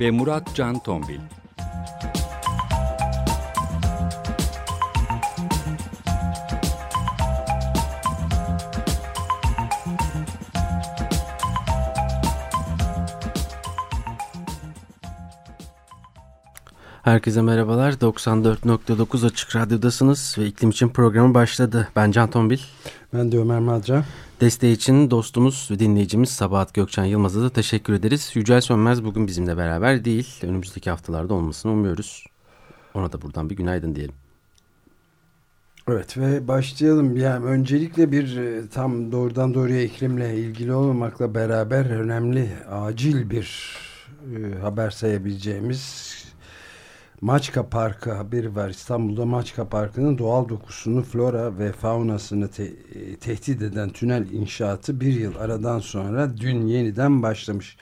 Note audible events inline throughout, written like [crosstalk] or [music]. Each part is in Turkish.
ve Murat Can Tombil. Herkese merhabalar. 94.9 Açık Radyo'dasınız ve iklim için programı başladı. Ben Can Tombil. Ben de Ömer Madra. Desteği için dostumuz ve dinleyicimiz Sabahat Gökçen Yılmaz'a da teşekkür ederiz. Yücel Sönmez bugün bizimle beraber değil. Önümüzdeki haftalarda olmasını umuyoruz. Ona da buradan bir günaydın diyelim. Evet ve başlayalım. Yani öncelikle bir e, tam doğrudan doğruya iklimle ilgili olmamakla beraber önemli, acil bir e, haber sayabileceğimiz Maçka Parkı haberi var. İstanbul'da Maçka Parkı'nın doğal dokusunu, flora ve faunasını te e, tehdit eden tünel inşaatı bir yıl aradan sonra dün yeniden başlamış.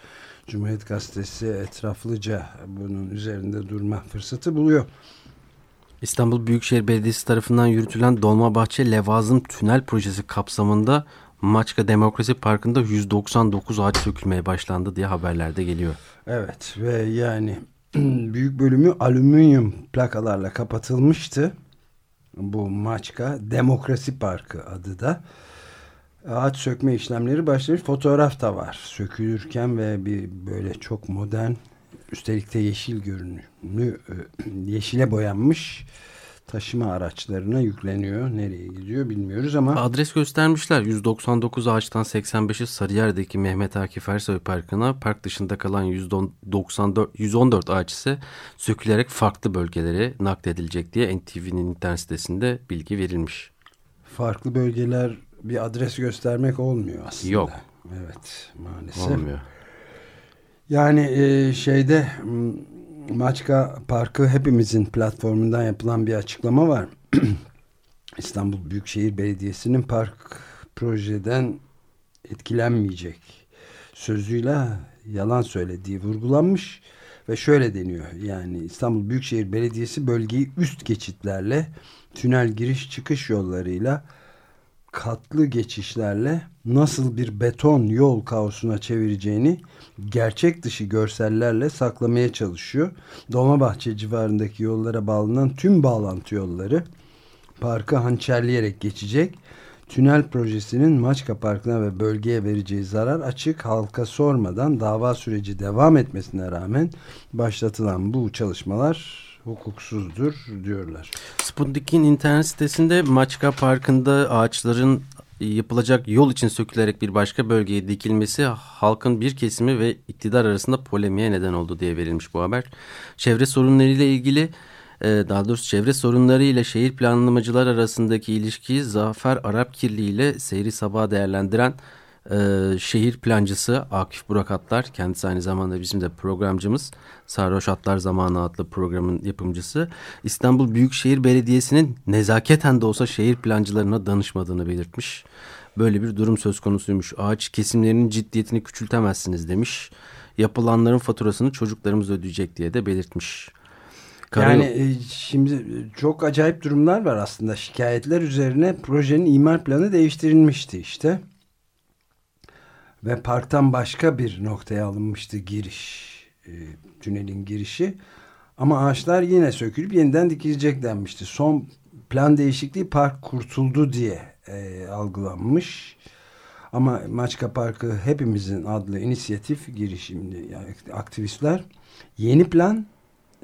Cumhuriyet Gazetesi etraflıca bunun üzerinde durma fırsatı buluyor. İstanbul Büyükşehir Belediyesi tarafından yürütülen Dolmabahçe Levazım Tünel Projesi kapsamında Maçka Demokrasi Parkı'nda 199 ağaç sökülmeye başlandı diye haberlerde geliyor. Evet ve yani [clears throat] büyük bölümü alüminyum plakalarla kapatılmıştı. Bu Maçka Demokrasi Parkı adı da. Ağaç sökme işlemleri başlamış. Fotoğraf da var. Sökülürken ve bir böyle çok modern üstelik de yeşil görünümlü e, [clears throat] yeşile boyanmış taşıma araçlarına yükleniyor. Nereye gidiyor bilmiyoruz ama. Adres göstermişler. 199 ağaçtan 85'i Sarıyer'deki Mehmet Akif Ersoy Parkı'na, park dışında kalan 194, 114 ağaç ise sökülerek farklı bölgelere nakledilecek diye NTV'nin internet sitesinde bilgi verilmiş. Farklı bölgeler bir adres göstermek olmuyor aslında. Yok. Evet maalesef. Olmuyor. Yani e, şeyde Maçka Parkı hepimizin platformundan yapılan bir açıklama var. [clears throat] İstanbul Büyükşehir Belediyesi'nin park projeden etkilenmeyecek sözüyle yalan söylediği vurgulanmış ve şöyle deniyor. Yani İstanbul Büyükşehir Belediyesi bölgeyi üst geçitlerle tünel giriş çıkış yollarıyla katlı geçişlerle nasıl bir beton yol kaosuna çevireceğini gerçek dışı görsellerle saklamaya çalışıyor. Dolmabahçe civarındaki yollara bağlanan tüm bağlantı yolları parkı hançerleyerek geçecek. Tünel projesinin Maçka Parkı'na ve bölgeye vereceği zarar açık halka sormadan dava süreci devam etmesine rağmen başlatılan bu çalışmalar hukuksuzdur diyorlar. Sputnik'in internet sitesinde Maçka Parkı'nda ağaçların yapılacak yol için sökülerek bir başka bölgeye dikilmesi halkın bir kesimi ve iktidar arasında polemiğe neden oldu diye verilmiş bu haber. Çevre sorunlarıyla ilgili e, daha doğrusu çevre sorunları ile şehir planlamacılar arasındaki ilişkiyi Zafer Arap Kirli ile Seyri Sabah değerlendiren e, şehir plancısı Akif Burak Atlar kendisi aynı zamanda bizim de programcımız Sarhoş Atlar Zamanı adlı programın yapımcısı İstanbul Büyükşehir Belediyesi'nin nezaketen de olsa şehir plancılarına danışmadığını belirtmiş. Böyle bir durum söz konusuymuş. Ağaç kesimlerinin ciddiyetini küçültemezsiniz demiş. Yapılanların faturasını çocuklarımız ödeyecek diye de belirtmiş. Yani e, şimdi çok acayip durumlar var aslında. Şikayetler üzerine projenin imar planı değiştirilmişti işte ve parktan başka bir noktaya alınmıştı giriş e, tünelin girişi ama ağaçlar yine sökülüp yeniden dikilecek denmişti. Son plan değişikliği park kurtuldu diye e, algılanmış. Ama Maçka Parkı hepimizin adlı inisiyatif girişimli yani aktivistler yeni plan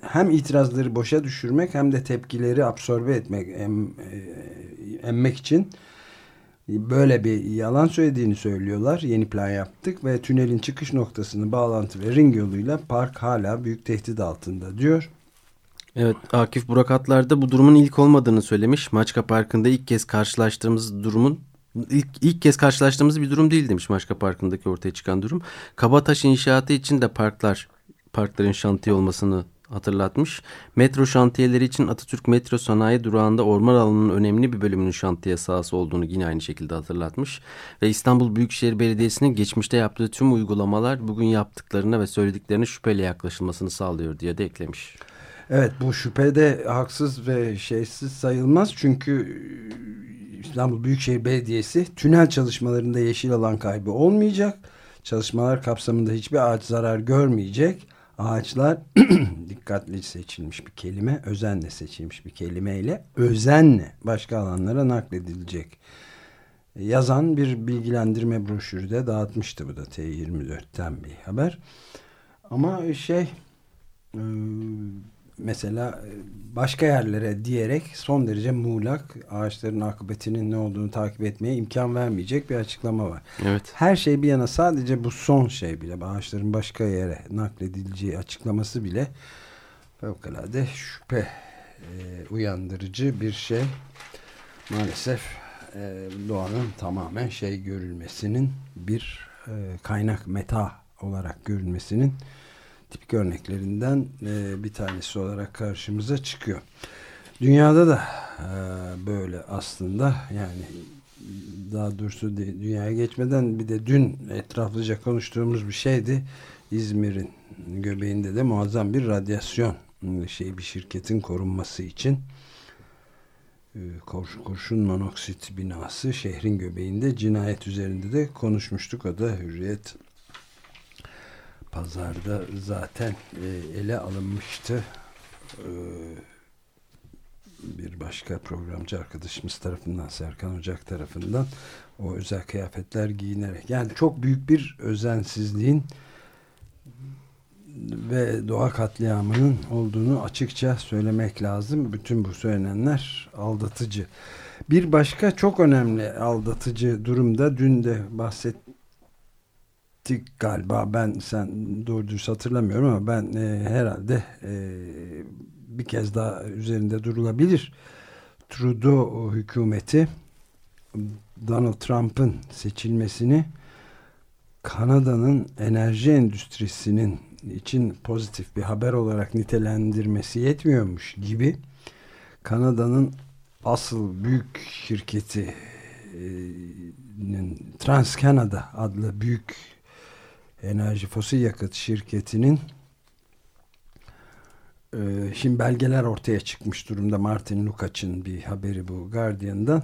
hem itirazları boşa düşürmek hem de tepkileri absorbe etmek em, e, emmek için böyle bir yalan söylediğini söylüyorlar. Yeni plan yaptık ve tünelin çıkış noktasını bağlantı ve ring yoluyla park hala büyük tehdit altında diyor. Evet Akif Burak Atlar'da bu durumun ilk olmadığını söylemiş. Maçka Parkı'nda ilk kez karşılaştığımız durumun ilk, ilk kez karşılaştığımız bir durum değil demiş Maçka Parkı'ndaki ortaya çıkan durum. Kabataş inşaatı için de parklar parkların şantiye olmasını hatırlatmış. Metro şantiyeleri için Atatürk Metro Sanayi Durağı'nda orman alanının önemli bir bölümünün şantiye sahası olduğunu yine aynı şekilde hatırlatmış. Ve İstanbul Büyükşehir Belediyesi'nin geçmişte yaptığı tüm uygulamalar bugün yaptıklarına ve söylediklerine şüpheyle yaklaşılmasını sağlıyor diye de eklemiş. Evet bu şüphede haksız ve şeysiz sayılmaz çünkü İstanbul Büyükşehir Belediyesi tünel çalışmalarında yeşil alan kaybı olmayacak. Çalışmalar kapsamında hiçbir ağaç zarar görmeyecek. Ağaçlar [clears throat] dikkatli seçilmiş bir kelime, özenle seçilmiş bir kelimeyle özenle başka alanlara nakledilecek. Yazan bir bilgilendirme broşürü de dağıtmıştı bu da T24'ten bir haber. Ama şey mesela e, başka yerlere diyerek son derece muğlak ağaçların akıbetinin ne olduğunu takip etmeye imkan vermeyecek bir açıklama var. Evet. Her şey bir yana sadece bu son şey bile ağaçların başka yere nakledileceği açıklaması bile fevkalade şüphe e, uyandırıcı bir şey. Maalesef e, doğanın tamamen şey görülmesinin bir e, kaynak meta olarak görülmesinin tipik örneklerinden e, bir tanesi olarak karşımıza çıkıyor. Dünyada da e, böyle aslında yani daha doğrusu dünyaya geçmeden bir de dün etraflıca konuştuğumuz bir şeydi. İzmir'in göbeğinde de muazzam bir radyasyon şey bir şirketin korunması için e, kurşun monoksit binası şehrin göbeğinde cinayet üzerinde de konuşmuştuk. O da Hürriyet pazarda zaten e, ele alınmıştı. E, bir başka programcı arkadaşımız tarafından Serkan Ocak tarafından o özel kıyafetler giyinerek yani çok büyük bir özensizliğin ve doğa katliamının olduğunu açıkça söylemek lazım. Bütün bu söylenenler aldatıcı. Bir başka çok önemli aldatıcı durumda dün de bahset bahsettik galiba. Ben sen doğru dürüst hatırlamıyorum ama ben e, herhalde e, bir kez daha üzerinde durulabilir. Trudeau hükümeti Donald Trump'ın seçilmesini Kanada'nın enerji endüstrisinin için pozitif bir haber olarak nitelendirmesi yetmiyormuş gibi Kanada'nın asıl büyük şirketi TransCanada adlı büyük enerji fosil yakıt şirketinin e, şimdi belgeler ortaya çıkmış durumda. Martin Lukacs'ın bir haberi bu Guardian'dan.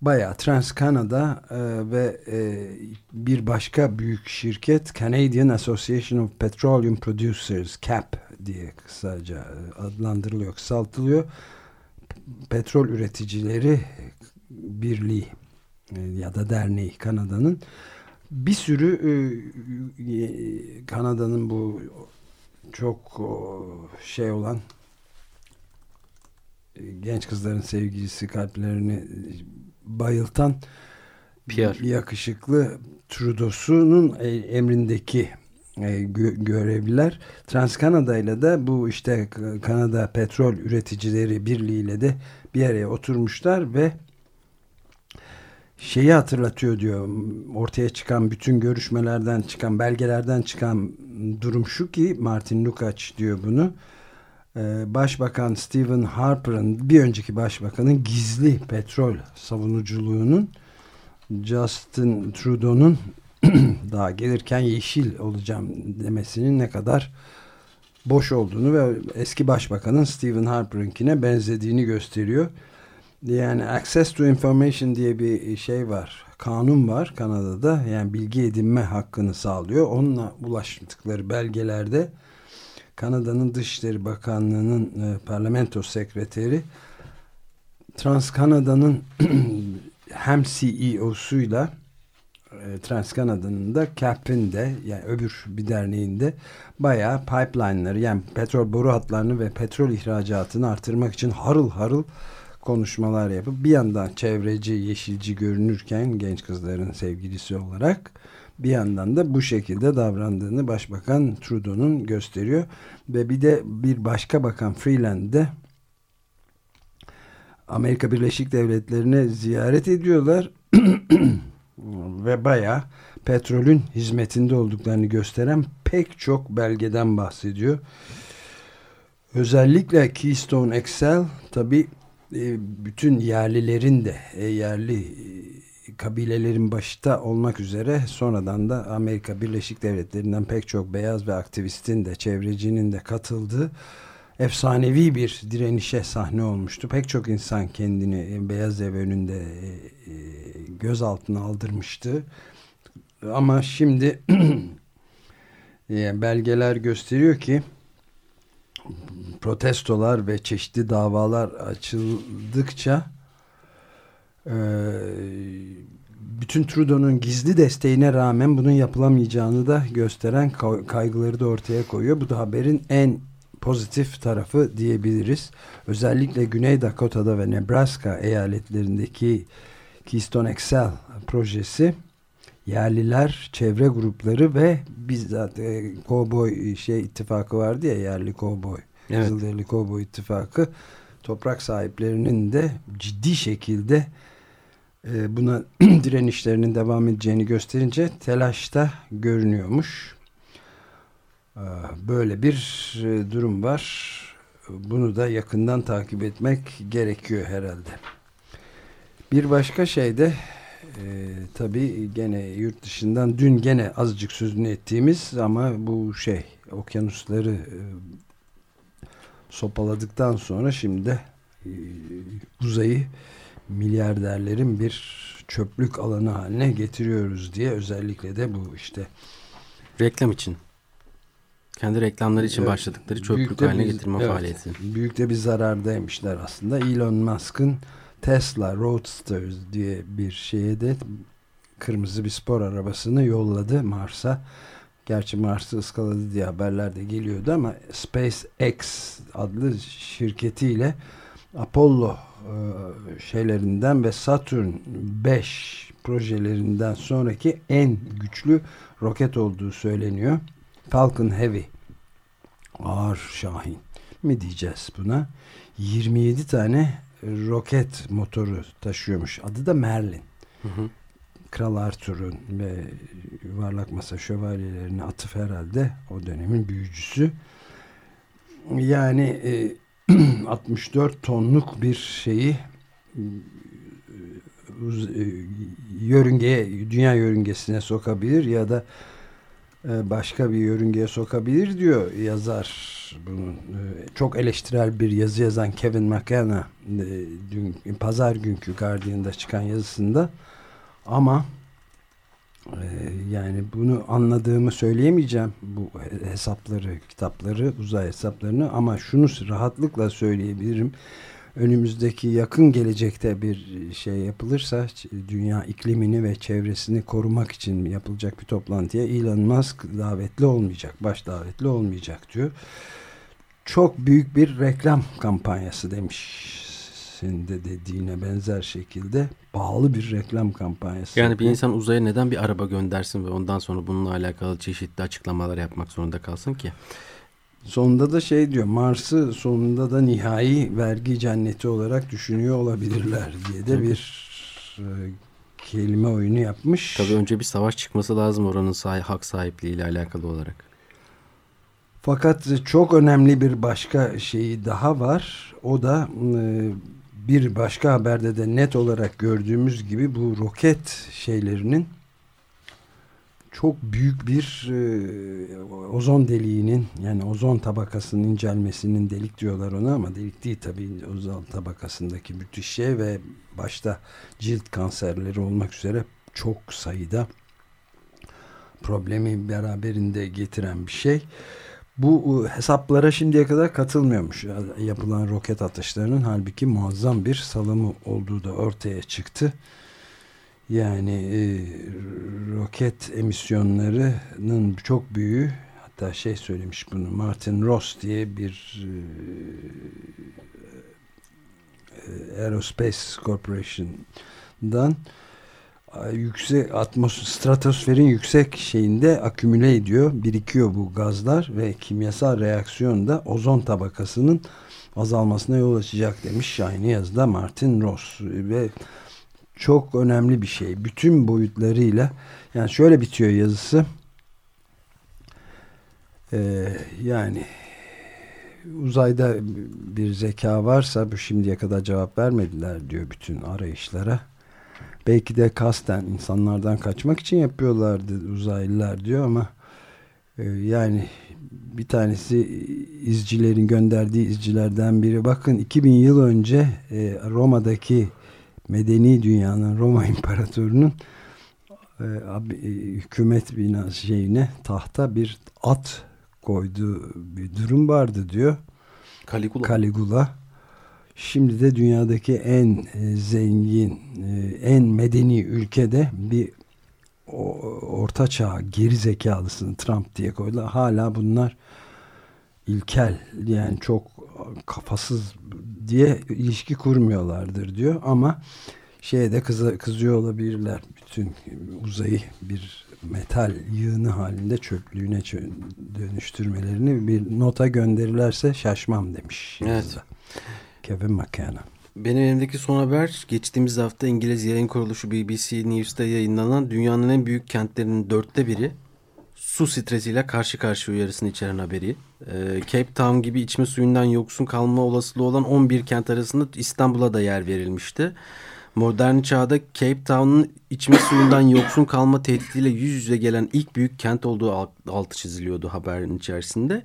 Bayağı TransCanada e, ve e, bir başka büyük şirket Canadian Association of Petroleum Producers CAP diye kısaca e, adlandırılıyor, kısaltılıyor. Petrol üreticileri birliği e, ya da derneği Kanada'nın bir sürü e, e, Kanada'nın bu çok şey olan e, genç kızların sevgilisi kalplerini bayıltan Pierre. yakışıklı Trudeau'sunun emrindeki görevliler Transkanada ile de bu işte Kanada Petrol Üreticileri Birliği ile de bir araya oturmuşlar ve şeyi hatırlatıyor diyor. Ortaya çıkan bütün görüşmelerden çıkan belgelerden çıkan durum şu ki Martin Lukacs diyor bunu. Ee, Başbakan Stephen Harper'ın bir önceki başbakanın gizli petrol savunuculuğunun Justin Trudeau'nun [clears throat] daha gelirken yeşil olacağım demesinin ne kadar boş olduğunu ve eski başbakanın Stephen Harper'ınkine benzediğini gösteriyor. Yani Access to Information diye bir şey var. Kanun var Kanada'da. Yani bilgi edinme hakkını sağlıyor. Onunla ulaştıkları belgelerde Kanada'nın Dışişleri Bakanlığı'nın e, parlamento sekreteri Trans Kanada'nın [clears throat] hem CEO'suyla e, Trans Kanada'nın da CAP'in de yani öbür bir derneğinde bayağı pipeline'ları yani petrol boru hatlarını ve petrol ihracatını artırmak için harıl harıl konuşmalar yapıp bir yandan çevreci, yeşilci görünürken genç kızların sevgilisi olarak bir yandan da bu şekilde davrandığını Başbakan Trudeau'nun gösteriyor. Ve bir de bir başka bakan Freeland'de Amerika Birleşik Devletleri'ne ziyaret ediyorlar [clears throat] ve baya petrolün hizmetinde olduklarını gösteren pek çok belgeden bahsediyor. Özellikle Keystone XL tabi bütün yerlilerin de e, yerli e, kabilelerin başta olmak üzere sonradan da Amerika Birleşik Devletleri'nden pek çok beyaz ve aktivistin de çevrecinin de katıldığı efsanevi bir direnişe sahne olmuştu. Pek çok insan kendini Beyaz Ev önünde gözaltına aldırmıştı. Ama şimdi [clears throat] belgeler gösteriyor ki protestolar ve çeşitli davalar açıldıkça e, bütün Trudeau'nun gizli desteğine rağmen bunun yapılamayacağını da gösteren kaygıları da ortaya koyuyor. Bu da haberin en pozitif tarafı diyebiliriz. Özellikle Güney Dakota'da ve Nebraska eyaletlerindeki Keystone XL projesi yerliler, çevre grupları ve bizzat e, kovboy şey ittifakı vardı ya yerli kovboy. Evet. Kızılderili kovboy ittifakı toprak sahiplerinin de ciddi şekilde e, buna [clears throat] direnişlerinin devam edeceğini gösterince telaşta görünüyormuş. E, böyle bir e, durum var. Bunu da yakından takip etmek gerekiyor herhalde. Bir başka şey de e, tabii gene yurt dışından dün gene azıcık sözünü ettiğimiz ama bu şey okyanusları e, sopaladıktan sonra şimdi e, uzayı milyarderlerin bir çöplük alanı haline getiriyoruz diye özellikle de bu işte reklam için kendi reklamları için evet, başladıkları çöplük haline bir, getirme evet, faaliyeti. Büyük de bir zarardaymışlar aslında. Elon Musk'ın Tesla Roadster diye bir şeye de kırmızı bir spor arabasını yolladı Mars'a. Gerçi Mars'ı ıskaladı diye haberler de geliyordu ama SpaceX adlı şirketiyle Apollo e, şeylerinden ve Saturn 5 projelerinden sonraki en güçlü roket olduğu söyleniyor. Falcon Heavy ağır şahin mi diyeceğiz buna 27 tane roket motoru taşıyormuş. Adı da Merlin. Hı hı. Kral Arthur'un ve yuvarlak masa şövalyelerine atıf herhalde o dönemin büyücüsü. Yani e, [clears throat] 64 tonluk bir şeyi e, yörüngeye, dünya yörüngesine sokabilir ya da e, başka bir yörüngeye sokabilir diyor yazar. Bunun e, çok eleştirel bir yazı yazan Kevin McKenna e, dün pazar günkü Guardian'da çıkan yazısında ama yani bunu anladığımı söyleyemeyeceğim bu hesapları, kitapları, uzay hesaplarını ama şunu rahatlıkla söyleyebilirim önümüzdeki yakın gelecekte bir şey yapılırsa dünya iklimini ve çevresini korumak için yapılacak bir toplantıya Elon Musk davetli olmayacak, baş davetli olmayacak diyor. Çok büyük bir reklam kampanyası demiş. Senin de dediğine benzer şekilde pahalı bir reklam kampanyası. Yani bir insan uzaya neden bir araba göndersin ve ondan sonra bununla alakalı çeşitli açıklamalar yapmak zorunda kalsın ki? Sonunda da şey diyor Mars'ı sonunda da nihai vergi cenneti olarak düşünüyor olabilirler diye de bir e, kelime oyunu yapmış. Tabii önce bir savaş çıkması lazım oranın sah hak sahipliği ile alakalı olarak. Fakat çok önemli bir başka şeyi daha var. O da e, bir başka haberde de net olarak gördüğümüz gibi bu roket şeylerinin çok büyük bir e, ozon deliğinin yani ozon tabakasının incelmesinin delik diyorlar ona ama delik değil tabii ozon tabakasındaki müthiş şey ve başta cilt kanserleri olmak üzere çok sayıda problemi beraberinde getiren bir şey. Bu hesaplara şimdiye kadar katılmıyormuş yapılan roket atışlarının halbuki muazzam bir salımı olduğu da ortaya çıktı. Yani e, roket emisyonlarının çok büyüğü hatta şey söylemiş bunu Martin Ross diye bir e, Aerospace Corporation'dan yüksek atmosfer stratosferin yüksek şeyinde akümüle ediyor, birikiyor bu gazlar ve kimyasal reaksiyonda ozon tabakasının azalmasına yol açacak demiş aynı yazıda Martin Ross ve çok önemli bir şey. Bütün boyutlarıyla. Yani şöyle bitiyor yazısı. Ee, yani uzayda bir zeka varsa bu şimdiye kadar cevap vermediler diyor bütün arayışlara. Belki de kasten insanlardan kaçmak için yapıyorlardı uzaylılar diyor ama e, yani bir tanesi izcilerin gönderdiği izcilerden biri bakın 2000 yıl önce e, Roma'daki medeni dünyanın Roma [laughs] İmparatorunun e, abi, e, hükümet binası şeyine tahta bir at koyduğu bir durum vardı diyor. Caligula. Caligula. Şimdi de dünyadaki en e, zengin, e, en medeni ülkede bir orta çağ geri zekalısını Trump diye koydular. Hala bunlar ilkel yani çok kafasız diye ilişki kurmuyorlardır diyor ama şeye de kızı, kızıyor olabilirler. Bütün uzayı bir metal yığını halinde çöplüğüne çö dönüştürmelerini bir nota gönderirlerse şaşmam demiş. Evet. Kevin McKenna. Benim elimdeki son haber geçtiğimiz hafta İngiliz yayın kuruluşu BBC News'ta yayınlanan dünyanın en büyük kentlerinin dörtte biri su stresiyle karşı karşıya uyarısını içeren haberi. Ee, Cape Town gibi içme suyundan yoksun kalma olasılığı olan 11 kent arasında İstanbul'a da yer verilmişti. Modern çağda Cape Town'un içme suyundan yoksun kalma tehdidiyle yüz yüze gelen ilk büyük kent olduğu altı çiziliyordu haberin içerisinde.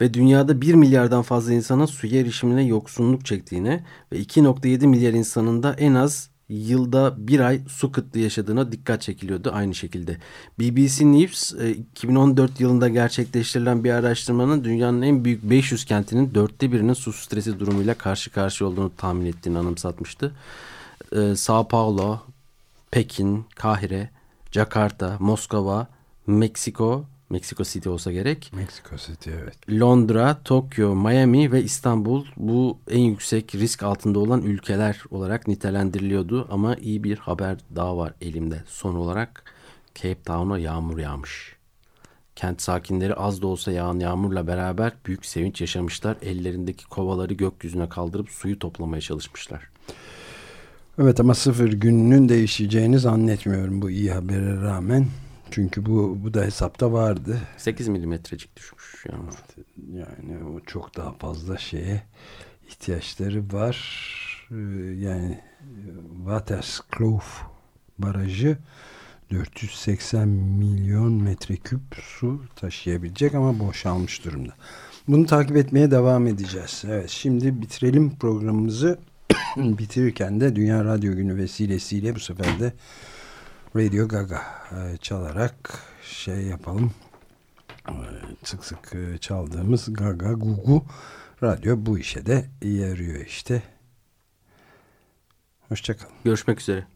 Ve dünyada 1 milyardan fazla insana suya erişimine yoksunluk çektiğine ve 2.7 milyar insanın da en az yılda bir ay su kıtlığı yaşadığına dikkat çekiliyordu aynı şekilde. BBC News 2014 yılında gerçekleştirilen bir araştırmanın dünyanın en büyük 500 kentinin dörtte birinin su stresi durumuyla karşı karşıya olduğunu tahmin ettiğini anımsatmıştı e, Sao Paulo, Pekin, Kahire, Jakarta, Moskova, Meksiko, Meksiko City olsa gerek. Meksiko City evet. Londra, Tokyo, Miami ve İstanbul bu en yüksek risk altında olan ülkeler olarak nitelendiriliyordu. Ama iyi bir haber daha var elimde. Son olarak Cape Town'a yağmur yağmış. Kent sakinleri az da olsa yağan yağmurla beraber büyük sevinç yaşamışlar. Ellerindeki kovaları gökyüzüne kaldırıp suyu toplamaya çalışmışlar. Evet ama sıfır gününün değişeceğini zannetmiyorum bu iyi habere rağmen. Çünkü bu, bu da hesapta vardı. 8 milimetrecik düşmüş yağmur. Yani o çok daha fazla şeye ihtiyaçları var. Ee, yani Waterskloof barajı 480 milyon metreküp su taşıyabilecek ama boşalmış durumda. Bunu takip etmeye devam edeceğiz. Evet şimdi bitirelim programımızı. Bitirirken de Dünya Radyo Günü vesilesiyle bu sefer de Radio Gaga e, çalarak şey yapalım. E, sık sık e, çaldığımız Gaga Gugu radyo bu işe de yarıyor işte. Hoşçakalın. Görüşmek üzere.